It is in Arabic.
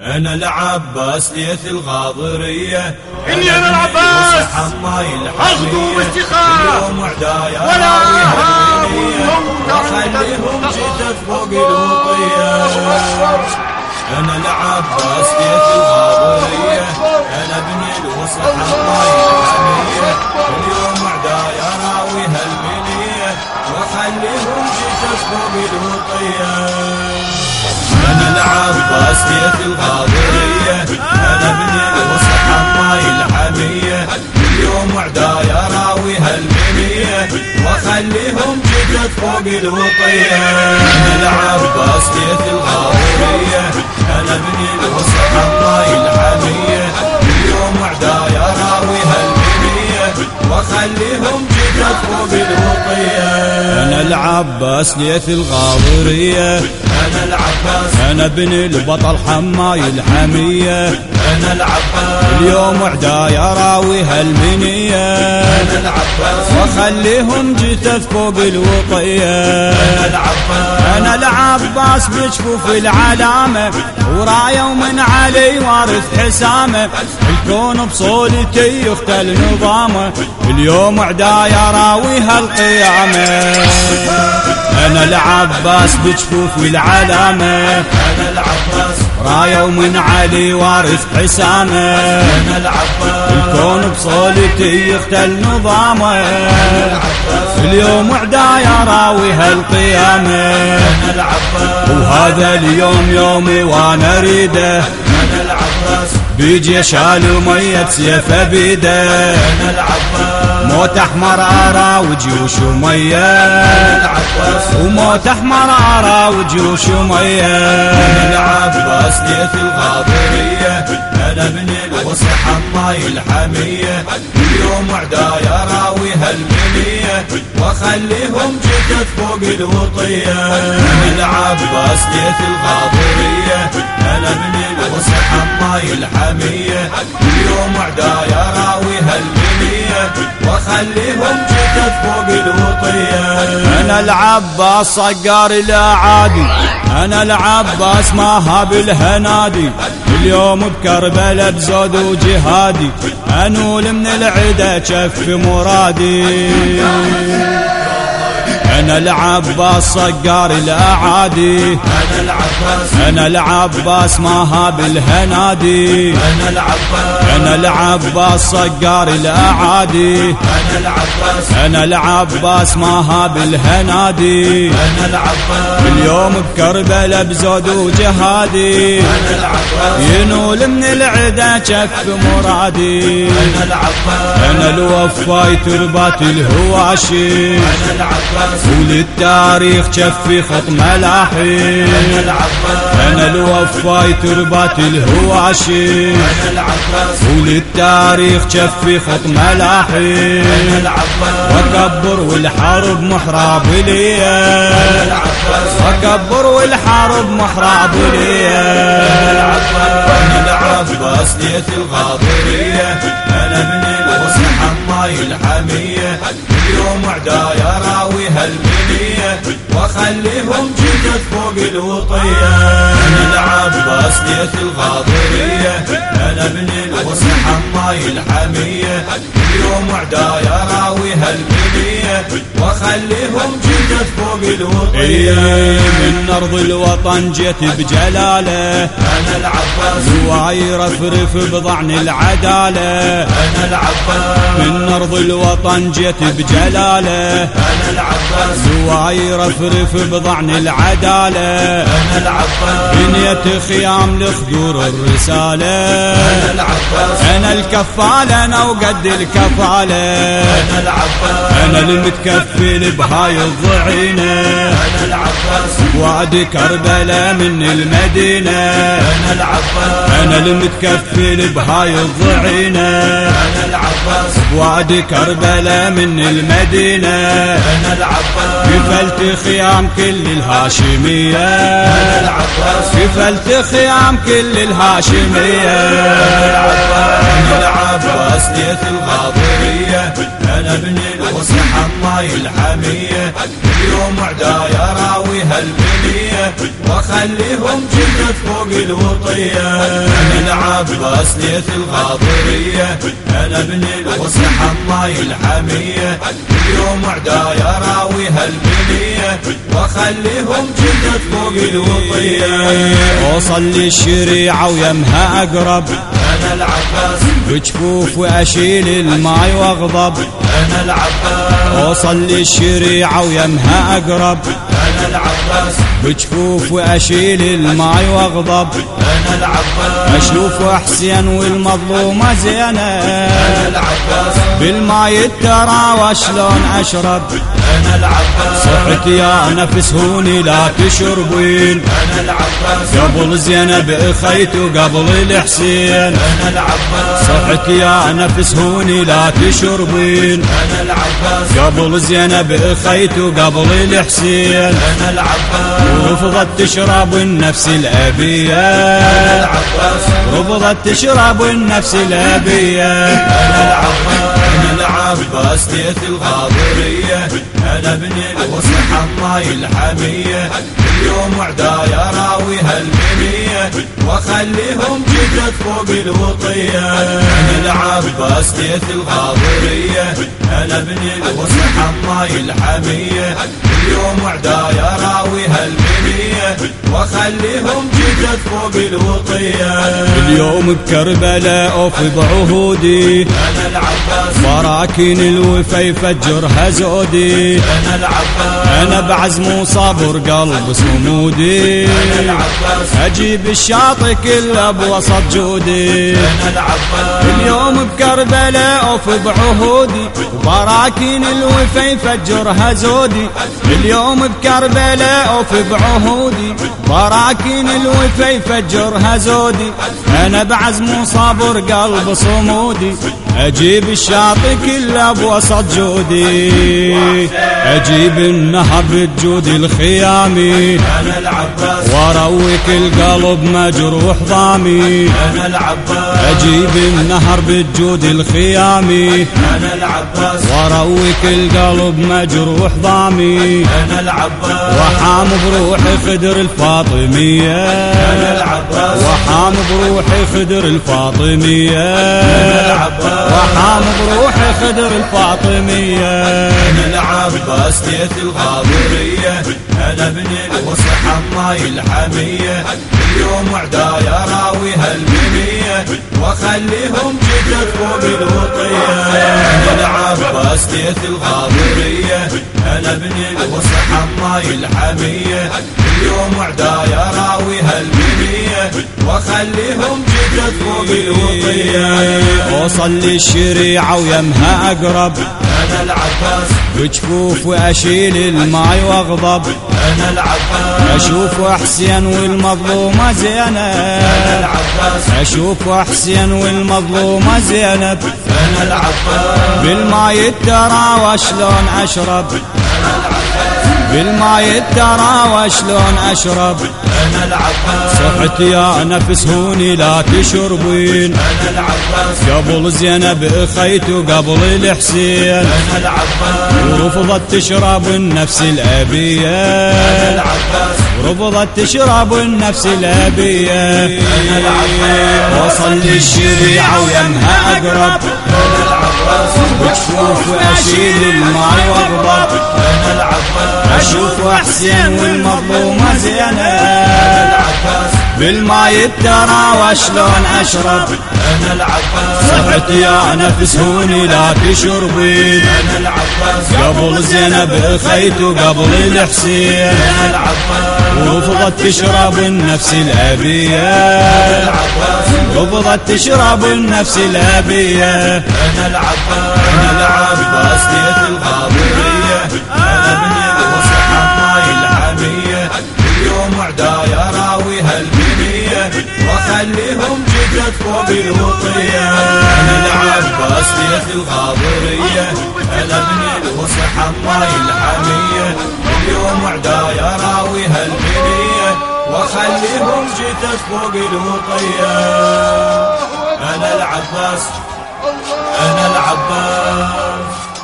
أنا العباس ليث الغاضرية. إني أنا العباس. اغدو باستخاء ولا اهاب وخليهم جدد فوق الوطية. أنا العباس ليث الغاضرية. عدايا راوي هالمنية واخليهم جدد فوق الوطية أنا العباس بيت الغاضرية أنا ابن الوسط حماي الحمية اليوم عدايا راوي هالمنية واخليهم جدد فوق الوطية أنا العباس ليث الغاضرية. أنا العباس أنا ابن البطل حماي الحمية أنا العباس اليوم عدايا راوي هالمنية. أنا العباس وخليهم جثث فوق الوطية أنا العباس أنا العباس بجفوف العلامة وراية ومن علي وارث حسامة الكون بصولتي يختل نظامه اليوم عدايا راوي هالقيامة أنا العباس بجفوف العلامة أنا العباس راية ومن علي وارث العباس الكون بصولتي يختل نظامة. اليوم عدايا راوي العباس وهذا اليوم يومي وأنا اريده. بيجي شال مية سيفه بيده موت أحمر آرى وجيوش العباس وموت أحمر آرى وجيوش أنا العباس ليث الغاضرية أنا ابن الوسط حماي الحمية اليوم عدايا راوي هالمنية واخليهم جدد فوق الوطية. أنا العباس ليث الغاضرية أنا ابن الوسط حماي الحمية اليوم عدايا راوي جدد فوق الوطية أنا العباس صقار الاعادي أنا العباس ما هاب الهنادي. اليوم بكربلاء بزود وجهادي. انول من العدا شف مرادي. أنا العباس صقار الاعادي أنا العباس أنا العباس ما هاب الهنادي أنا العباس أنا العباس صقار الاعادي أنا العباس أنا العباس ما هاب الهنادي أنا العباس اليوم بكربلاء بزود وجهادي أنا العباس ينول من العدا شف مرادي أنا العباس أنا الوفاي تربات الهواشي أنا العباس وللتاريخ شفي خط ملاحي أنا العباس أنا الوفاي تربات أنا العباس وللتاريخ شفي خط ملاحي أنا وكبر والحرب محراب ليا أنا وكبر والحرب محراب ليا أنا العباس ليث الغاضرية. أنا من الوسط حماي الحمية. اليوم عدايا راوي هالمنية واخليهم جدد فوق الوطية. أنا العباس ليث الغاضرية. أنا من الوسط حماي الحمية. اليوم عدايا راوي هالمنية واخليهم جدد فوق الوطية. من أرض الوطن جيت بجلالة. أنا العباس. هواي رفرف بضعن العدالة. أنا العباس. من أرض الوطن جيت بجلالة. أنا العباس. هواي رفرف بضعن العدالة. أنا العباس. بنيت خيام لخدور الرسالة. أنا العباس. أنا الكفالة أنا وقد الكفالة. أنا العباس أنا المتكفل بهاي الضعينة. أنا العباس وعد كربلاء من المدينة. أنا العباس أنا المتكفل بهاي الضعينة. أنا العباس وعد كربلاء من المدينة. أنا العباس كفلت خيام كل الهاشمية. أنا العباس كفلت خيام كل الهاشمية. أنا العباس ليث الغاضرية أنا ابن الوصح حماي الحمية اليوم عدايا راوي هالبنية واخليهم جدد فوق الوطية أنا العباس ليث الغاضرية أنا ابن الوصح حماي الحمية اليوم عدايا راوي هالبنية واخليهم جدد فوق الوطية اوصل للشريعة ويمها أقرب. العباس. بجفوف وأشيل الماي وأغضب. أنا العباس. أوصل للشريعة ويمها أقرب. العباس. بجفوف وأشيل الماي وأغضب. أنا العباس. أشوف حسين والمظلومة زينب أنا العباس. بالماي الترى وشلون أشرب. أنا العباس. صحت يا نفس هوني لا تشربين أنا العباس. قبل زينب أخيت وقبل الحسين. أنا العباس. صحت يا نفس هوني لا تشربين أنا العباس. قبل زينب اخيت وقبل الحسين. أنا العباس. رفضت تشرب النفس أنا الابيه العباس. رفضت تشرب النفس الابيه أنا العباس. أنا العباس. ليث الغاضرية أنا ابن الوصح حماي الحمية. اليوم عدايا راوي هالبنية واخليهم جدد فوق الوطية أنا العباس ليث الغاضرية أنا ابن الوصح حماي الحمية. اليوم عدايا راوي هالبنية واخليهم جدد فوق الوطية اليوم بكربلاء أوف بعهودي. أنا العباس. براكين الوفا يفجرها زودي. أنا العباس. أنا بعزم وصابر قلب العباس أجيب الشاطئ كله بوسط جودي. اليوم بكربلاء أوف بعهودي. وبراكين الوفا يفجرها زودي. اليوم بكربلاء أوف بعهودي. براكين الوفا يفجرها زودي. أنا بعزم وصابر قلب صمودي أجيب الشاطئ كله بوسط جودي. أجيب النهر بجودي الخيامي واروك القلب مجروح ضامي. أجيب النهر بالجود الخيامي واروك القلب مجروح ضامي. وحام بروحي خدر العباس وحام بروحي خدر الفاطمية. وحام بروحي خدر الفاطمية. أنا العباس ليث الغاضرية أنا ابن الوصح حماي الحمية. اليوم عدايا راوي هالبنية واخليهم جدد فوق الوطية أنا العباس ليث الغاضرية أنا ابن الوصح حماي الحمية. اليوم راوي واخليهم جدد فوق الوطية اوصل للشريعة ويمها أقرب. أنا العباس. بجفوف وأشيل الماي وأغضب. أنا العباس. أشوف حسين والمظلومة زينب. أنا العباس. أشوف حسين والمظلومة زينب. أنا العباس. بالماي الترى وشلون أشرب. بالماي الترى وشلون أشرب. أنا العباس صحت يا نفس هوني لا تشربين. أنا العباس قبل زينب أخيت وقبل الحسين. أنا العباس ورفضت تشرب النفس الابيه أنا العباس رفضت تشرب النفس الابيه أنا العباس وصل للشريعة ويمها أقرب. أنا بجفوف واشيل الماي واغضب أنا العباس أشوف حسين والمظلومة زينب العباس بالماي الترى وشلون اشرب أنا العباس صحت يا نفس هوني لا تشربين أنا العباس قبل زينب اخيت وقبل الحسين أنا العباس ورفضت تشرب النفس الابيه العباس رفضت تشرب النفس الآبية. أنا العباس. أنا العباس. ليث الغاضرية أنا ابن الوصح حماي الحمية اليوم عدايا راوي هالبنية واخليهم جدد فوق الوطية أنا العباس. ليث الغاضرية أنا ابن الوصح حماي الحمية اليوم عدايا جدد فوق الوطية أنا العباس. أنا العباس.